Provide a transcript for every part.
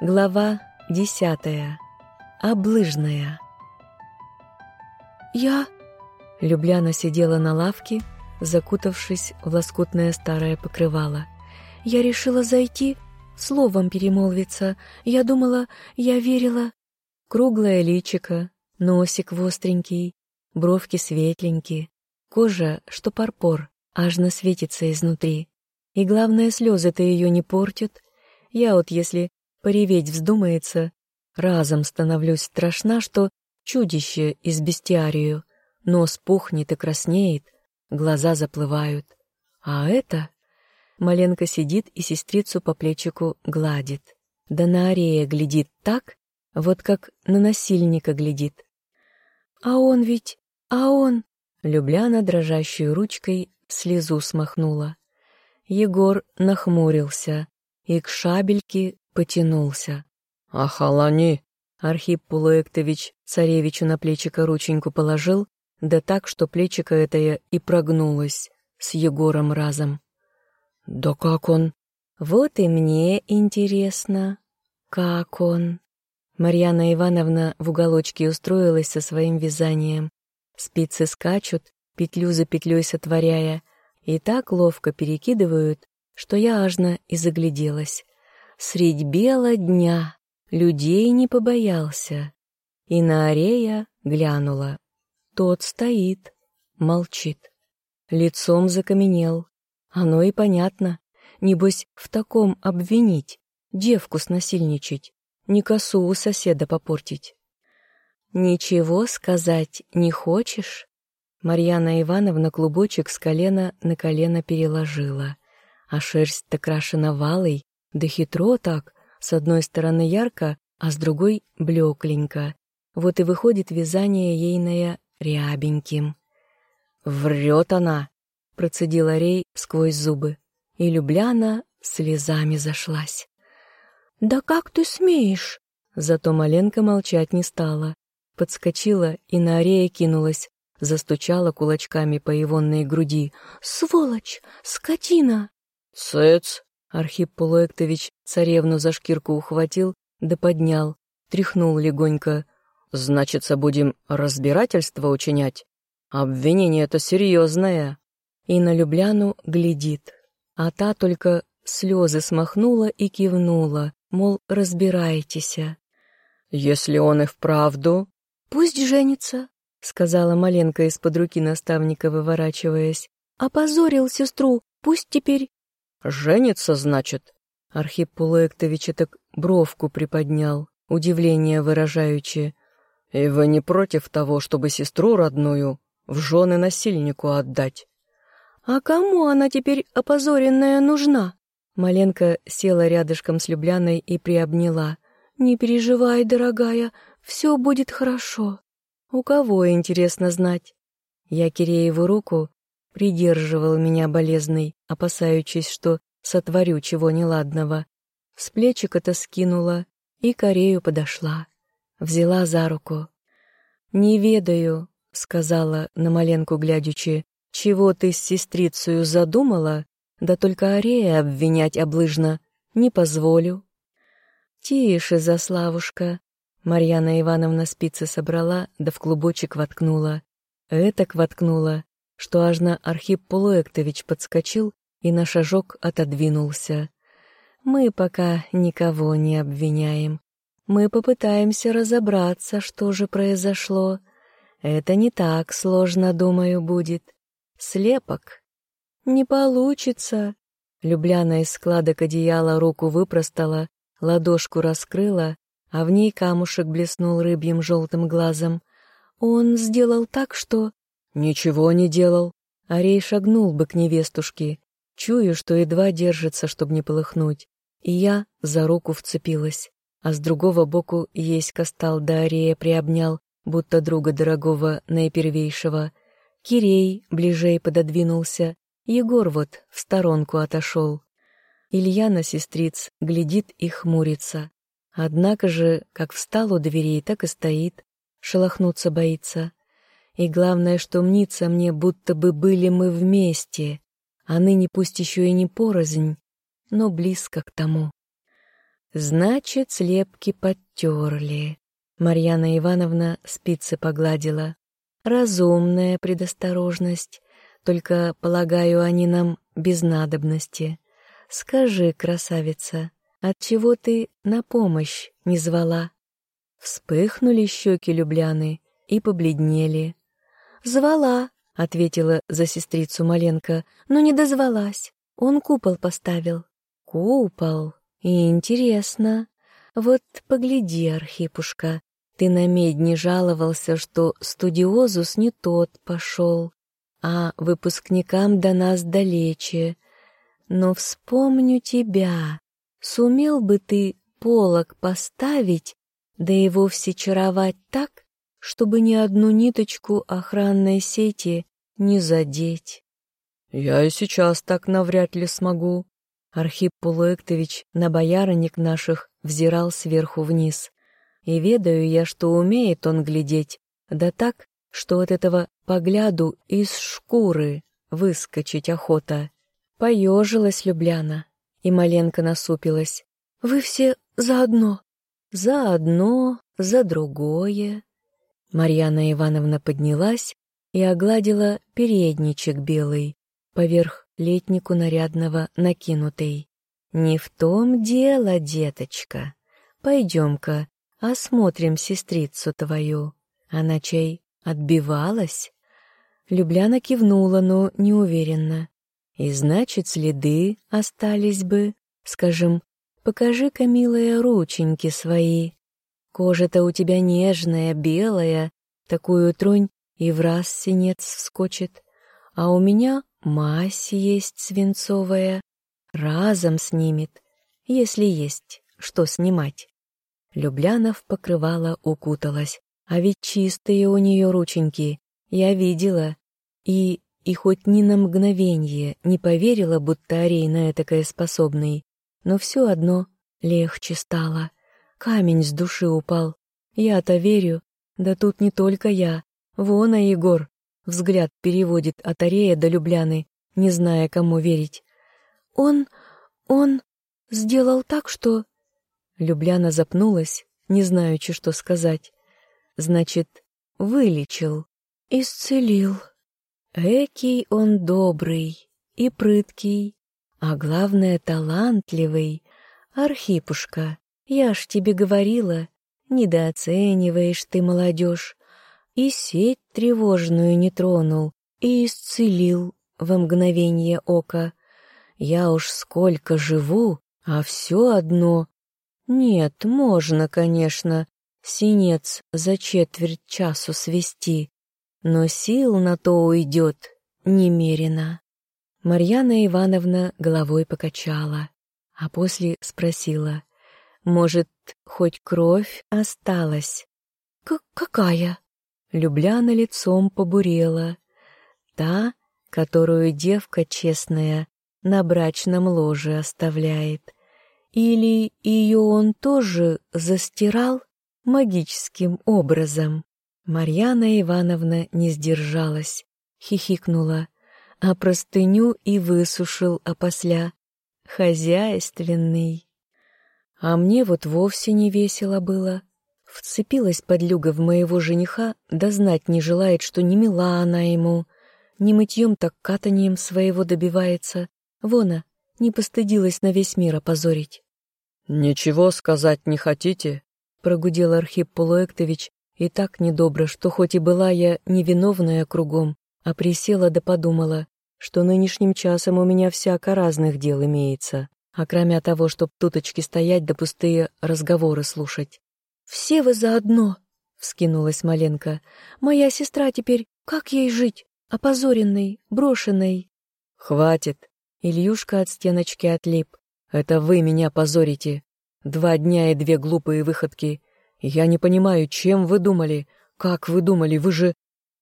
Глава десятая. Облыжная. «Я...» Любляна сидела на лавке, закутавшись в лоскутное старое покрывало. «Я решила зайти, словом перемолвиться. Я думала, я верила...» Круглое личико, носик востренький, бровки светленькие, кожа, что парпор, ажно светится изнутри. И главное, слезы-то ее не портят. Я вот если Пореветь вздумается, разом становлюсь страшна, что чудище из бестиарию, нос пухнет и краснеет, глаза заплывают. А это... Маленко сидит и сестрицу по плечику гладит. Да на Арея глядит так, вот как на насильника глядит. А он ведь... А он... Любляна дрожащей ручкой слезу смахнула. Егор нахмурился и к шабельке потянулся. «Ахалани!» Архип Пулуэктович царевичу на плечико рученьку положил, да так, что плечико это и прогнулось с Егором разом. «Да как он?» «Вот и мне интересно, как он?» Марьяна Ивановна в уголочке устроилась со своим вязанием. Спицы скачут, петлю за петлей сотворяя, и так ловко перекидывают, что я ажно и загляделась средь бела дня, людей не побоялся. И на Арея глянула. Тот стоит, молчит. Лицом закаменел. Оно и понятно. Небось, в таком обвинить, девку снасильничать, не косу у соседа попортить. «Ничего сказать не хочешь?» Марьяна Ивановна клубочек с колена на колено переложила, а шерсть-то крашена валой, да хитро так, с одной стороны ярко, а с другой блекленько. Вот и выходит вязание ейное рябеньким. «Врет она!» — процедила Рей сквозь зубы. И Любляна слезами зашлась. «Да как ты смеешь?» Зато Маленка молчать не стала. Подскочила и на Арея кинулась, застучала кулачками по ивонной груди. «Сволочь! Скотина!» «Цыц!» Архип Полуэктович царевну за шкирку ухватил, да поднял, тряхнул легонько. «Значится, будем разбирательство учинять? Обвинение-то серьезное!» И на Любляну глядит, а та только слезы смахнула и кивнула, мол, разбирайтесь. «Если он и вправду...» «Пусть женится», — сказала Маленка из-под руки наставника, выворачиваясь. «Опозорил сестру, пусть теперь «Женится, значит?» Архип Пулуэктович так бровку приподнял, удивление выражаючи. «И вы не против того, чтобы сестру родную в жены насильнику отдать?» «А кому она теперь опозоренная нужна?» Маленко села рядышком с Любляной и приобняла. «Не переживай, дорогая, все будет хорошо». «У кого, интересно знать?» Я Кирееву руку придерживал меня болезный, опасаючись, что сотворю чего неладного. С плечика-то скинула и Корею подошла. Взяла за руку. «Не ведаю», — сказала на Маленку глядячи, «чего ты с сестрицею задумала, да только Арея обвинять облыжно не позволю». «Тише, Заславушка», — Марьяна Ивановна спицы собрала, да в клубочек воткнула. Этак воткнула, что аж на Архип Полуэктович подскочил и на шажок отодвинулся. «Мы пока никого не обвиняем. Мы попытаемся разобраться, что же произошло. Это не так сложно, думаю, будет. Слепок. Не получится». Любляна из складок одеяла руку выпростала, ладошку раскрыла, а в ней камушек блеснул рыбьим желтым глазом. Он сделал так, что «Ничего не делал». Арей шагнул бы к невестушке. Чую, что едва держится, чтобы не полыхнуть. И я за руку вцепилась. А с другого боку есть костал да Арея приобнял, будто друга дорогого наипервейшего. Кирей ближей пододвинулся. Егор вот в сторонку отошел. Илья на сестриц глядит и хмурится. Однако же, как встал у дверей, так и стоит. Шелохнуться боится. И главное, что мнится мне, будто бы были мы вместе, а ныне пусть еще и не порознь, но близко к тому. Значит, слепки подтерли. Марьяна Ивановна спицы погладила. Разумная предосторожность. Только, полагаю, они нам без надобности. Скажи, красавица, отчего ты на помощь не звала? Вспыхнули щеки Любляны и побледнели. «Звала», — ответила за сестрицу Маленко, — «но не дозвалась. Он купол поставил». «Купол? И интересно. Вот погляди, Архипушка, ты на медне жаловался, что студиозус не тот пошел, а выпускникам до нас далече. Но вспомню тебя. Сумел бы ты полог поставить, да и вовсе чаровать так, чтобы ни одну ниточку охранной сети не задеть. Я и сейчас так навряд ли смогу. Архип Полуэктович на боярынек наших взирал сверху вниз. И ведаю я, что умеет он глядеть, да так, что от этого погляду из шкуры выскочить охота. Поежилась Любляна, и Маленко насупилась. «Вы все заодно?» «За одно, за другое». Марьяна Ивановна поднялась и огладила передничек белый, поверх летнику нарядного накинутый. «Не в том дело, деточка. Пойдем-ка, осмотрим сестрицу твою. Она чей, отбивалась?» Любляна кивнула, но неуверенно. И значит, следы остались бы, скажем, покажи-ка, милая, рученьки свои. Кожа-то у тебя нежная, белая, такую тронь и в раз синец вскочит. А у меня мазь есть свинцовая, разом снимет, если есть что снимать. Люблянов покрывало укуталась, а ведь чистые у нее рученьки, я видела, и и хоть ни на мгновенье не поверила, будто Арей на этакое способный, но все одно легче стало. Камень с души упал. Я-то верю, да тут не только я. Вон, а Егор взгляд переводит от Арея до Любляны, не зная, кому верить. Он... он сделал так, что... Любляна запнулась, не знаючи, что сказать. Значит, вылечил, исцелил. Экий он добрый и прыткий, а главное талантливый. Архипушка, я ж тебе говорила, недооцениваешь ты молодежь. И сеть тревожную не тронул, и исцелил во мгновение ока. Я уж сколько живу, а все одно. Нет, можно, конечно, синец за четверть часу свести, но сил на то уйдет немерено. Марьяна Ивановна головой покачала, а после спросила, «Может, хоть кровь осталась?» К «Какая?» Любляна лицом побурела. «Та, которую девка честная на брачном ложе оставляет. Или ее он тоже застирал магическим образом?» Марьяна Ивановна не сдержалась, хихикнула, а простыню и высушил опосля. Хозяйственный. А мне вот вовсе не весело было. Вцепилась подлюга в моего жениха, да знать не желает, что не мила она ему. Не мытьем, так катанием своего добивается. Вона, не постыдилась на весь мир опозорить. «Ничего сказать не хотите?» — прогудел Архип Полуэктович, и так недобро, что хоть и была я невиновная кругом, а присела да подумала, что нынешним часом у меня всяко разных дел имеется, а кроме того, чтоб туточки стоять да пустые разговоры слушать. «Все вы заодно!» — вскинулась Маленко. «Моя сестра теперь, как ей жить? Опозоренной, брошенной?» «Хватит!» — Ильюшка от стеночки отлип. «Это вы меня позорите. Два дня и две глупые выходки, «Я не понимаю, чем вы думали? Как вы думали? Вы же...»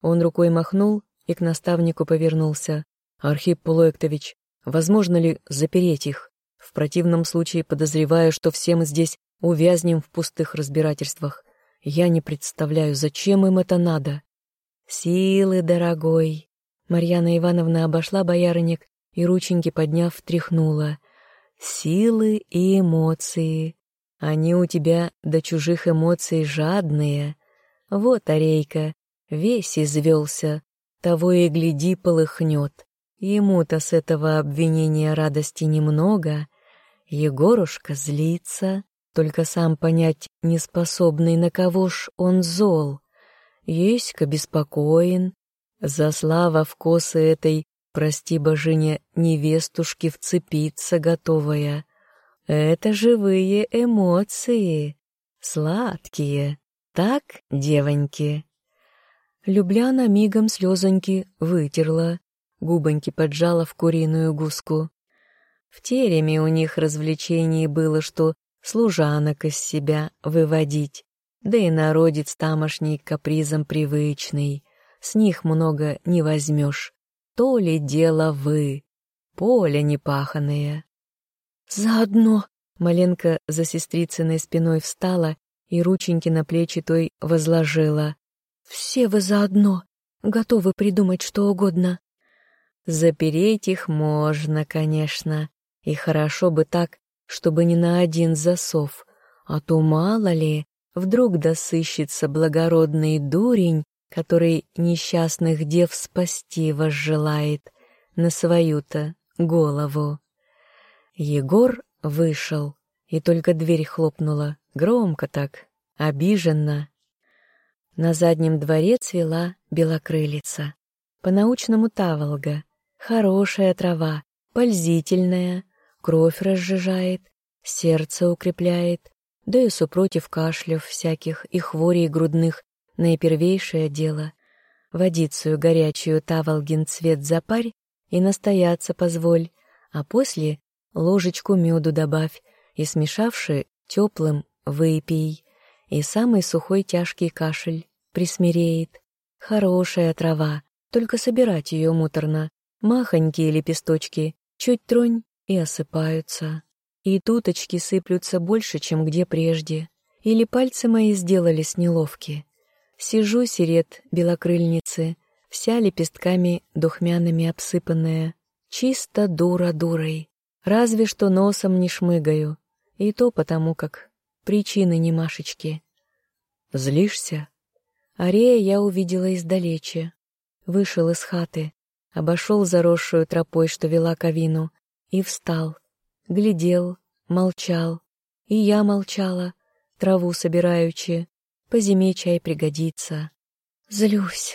Он рукой махнул и к наставнику повернулся. «Архип Полуэктович, возможно ли запереть их? В противном случае подозреваю, что все мы здесь увязнем в пустых разбирательствах. Я не представляю, зачем им это надо». «Силы, дорогой!» Марьяна Ивановна обошла боярынек и, рученьки подняв, тряхнула. «Силы и эмоции. Они у тебя до чужих эмоций жадные. Вот, Арейка, весь извелся, того и гляди полыхнет. Ему-то с этого обвинения радости немного. Егорушка злится, только сам понять неспособный, на кого ж он зол. Еська беспокоен. За слава в косы этой, прости божине, невестушки вцепиться готовая. Это живые эмоции, сладкие, так, девоньки? Любляна мигом слезоньки вытерла, губоньки поджала в куриную гуску. В тереме у них развлечений было, что служанок из себя выводить, да и народец тамошний капризом привычный, с них много не возьмешь. То ли дело вы, поле непаханное. «Заодно!» — Маленко за сестрицыной спиной встала и рученьки на плечи той возложила. «Все вы заодно, готовы придумать что угодно». Запереть их можно, конечно, и хорошо бы так, чтобы не на один засов, а то мало ли, вдруг досыщется благородный дурень, который несчастных дев спасти возжелает на свою-то голову. Егор вышел, и только дверь хлопнула, громко так, обиженно. На заднем дворе цвела белокрылица, по-научному таволга, хорошая трава, пользительная, кровь разжижает, сердце укрепляет, да и супротив кашлев всяких и хворей грудных наипервейшее дело. Водицию горячую таволгин цвет запарь и настояться позволь, а после ложечку меду добавь и, смешавши, теплым выпей, и самый сухой тяжкий кашель присмиреет. Хорошая трава, только собирать ее муторно. Махонькие лепесточки, чуть тронь и осыпаются. И туточки сыплются больше, чем где прежде. Или пальцы мои сделались неловки. Сижу сирет белокрыльницы, вся лепестками духмяными обсыпанная, чисто дура дурой. Разве что носом не шмыгаю, и то потому, как причины не Машечки. Злишься? Арея я увидела издалече. Вышел из хаты, обошел заросшую тропой, что вела к авину, и встал. Глядел, молчал. И я молчала, траву собираючи. По зиме чай пригодится. Злюсь,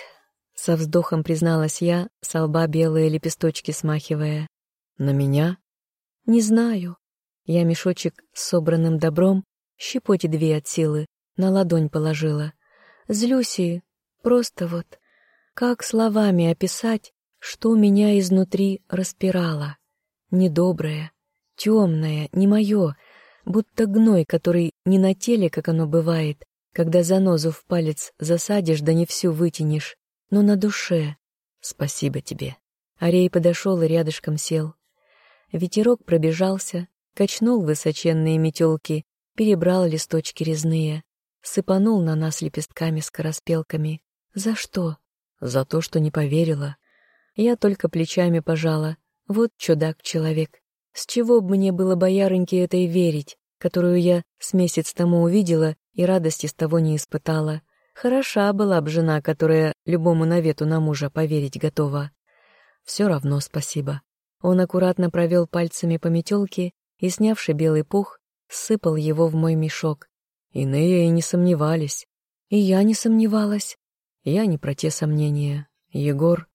со вздохом призналась я, со лба белые лепесточки смахивая. На меня? Не знаю. Я мешочек с собранным добром, щепоти две от силы, на ладонь положила. Злюсь и просто вот, как словами описать, что меня изнутри распирало. Недоброе, темное, не мое, будто гной, который не на теле, как оно бывает, когда занозу в палец засадишь, да не всю вытянешь, но на душе. Спасибо тебе. Арей подошел и рядышком сел. Ветерок пробежался, качнул высоченные метелки, перебрал листочки резные, сыпанул на нас лепестками-скороспелками. За что? За то, что не поверила. Я только плечами пожала. Вот чудак-человек. С чего бы мне было боярыньке этой верить, которую я с месяц тому увидела и радости с того не испытала? Хороша была б жена, которая любому навету на мужа поверить готова. Все равно спасибо. Он аккуратно провел пальцами по метелке и, снявши белый пух, сыпал его в мой мешок. Иные и не сомневались. И я не сомневалась. Я не про те сомнения. Егор...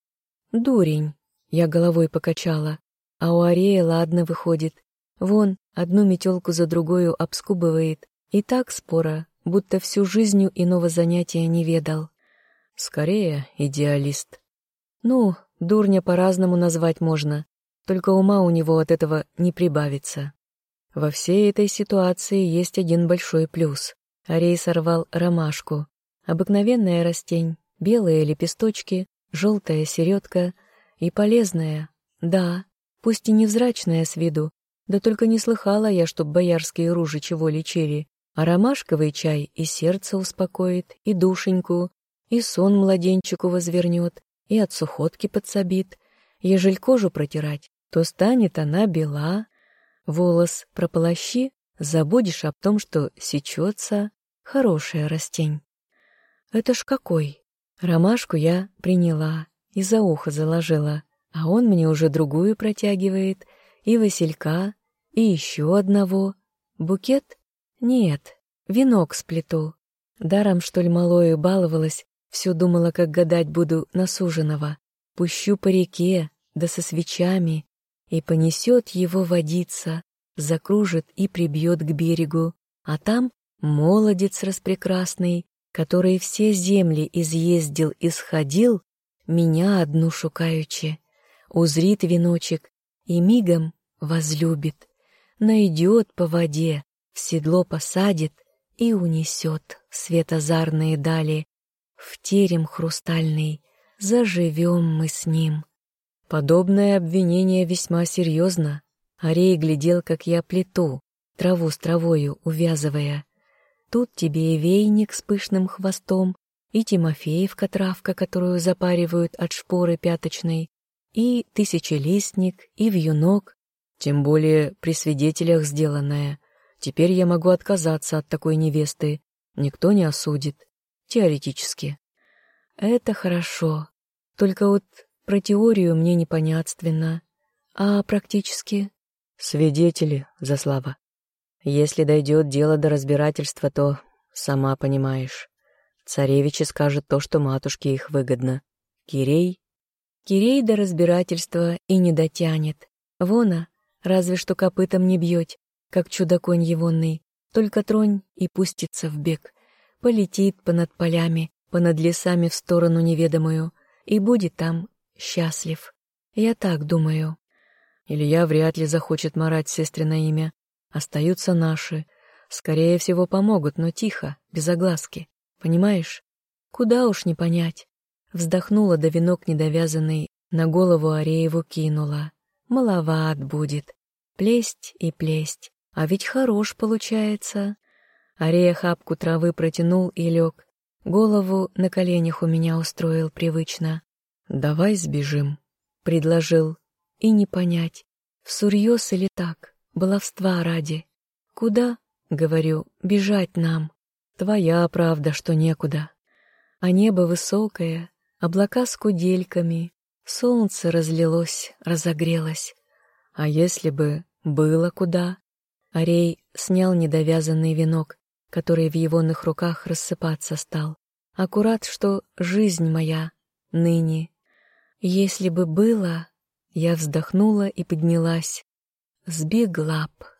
Дурень. Я головой покачала. А у Арея ладно выходит. Вон, одну метелку за другую обскубывает. И так спора, будто всю жизнью иного занятия не ведал. Скорее, идеалист. Ну, дурня по-разному назвать можно. Только ума у него от этого не прибавится. Во всей этой ситуации есть один большой плюс. Арей сорвал ромашку. Обыкновенная растень, белые лепесточки, желтая середка и полезная. Да, пусть и невзрачная с виду, да только не слыхала я, чтоб боярские ружи чего лечили. А ромашковый чай и сердце успокоит, и душеньку, и сон младенчику возвернет, и от сухотки подсобит. Ежель кожу протирать, то станет она бела. Волос прополощи, забудешь об том, что сечется хорошая растень. Это ж какой? Ромашку я приняла и за ухо заложила, а он мне уже другую протягивает, и василька, и еще одного. Букет? Нет, венок сплету. Даром, что ли, малою баловалась, все думала, как гадать буду на суженого. Пущу по реке, да со свечами, и понесет его водиться, закружит и прибьет к берегу, а там молодец распрекрасный, который все земли изъездил и сходил, меня одну шукаючи, узрит веночек и мигом возлюбит, найдет по воде, в седло посадит и унесет светозарные дали, в терем хрустальный, заживем мы с ним. Подобное обвинение весьма серьезно. Арей глядел, как я плету, траву с травою увязывая. Тут тебе и вейник с пышным хвостом, и Тимофеевка травка, которую запаривают от шпоры пяточной, и тысячелистник, и вьюнок, тем более при свидетелях сделанное. Теперь я могу отказаться от такой невесты, никто не осудит, теоретически. Это хорошо, только вот про теорию мне непонятственно, а практически... Свидетели, Заслава. Если дойдет дело до разбирательства, то, сама понимаешь, царевичи скажут то, что матушке их выгодно. Кирей? Кирей до разбирательства и не дотянет. Вона, разве что копытом не бьет, как чудаконь егонный, только тронь и пустится в бег. Полетит понад полями, понад лесами в сторону неведомую, и будет там счастлив. Я так думаю. Илья вряд ли захочет марать сестрина имя, Остаются наши. Скорее всего, помогут, но тихо, без огласки. Понимаешь? Куда уж не понять. Вздохнула да венок недовязанный, на голову Арееву кинула. Маловат будет. Плесть и плесть. А ведь хорош получается. Арея хапку травы протянул и лег. Голову на коленях у меня устроил привычно. «Давай сбежим», — предложил. И не понять, всерьез или так баловства ради. Куда, говорю, бежать нам? Твоя правда, что некуда. А небо высокое, облака с кудельками, солнце разлилось, разогрелось. А если бы было куда? Арей снял недовязанный венок, который в егоных руках рассыпаться стал. Аккурат, что жизнь моя ныне. Если бы было, я вздохнула и поднялась. Сбегла б.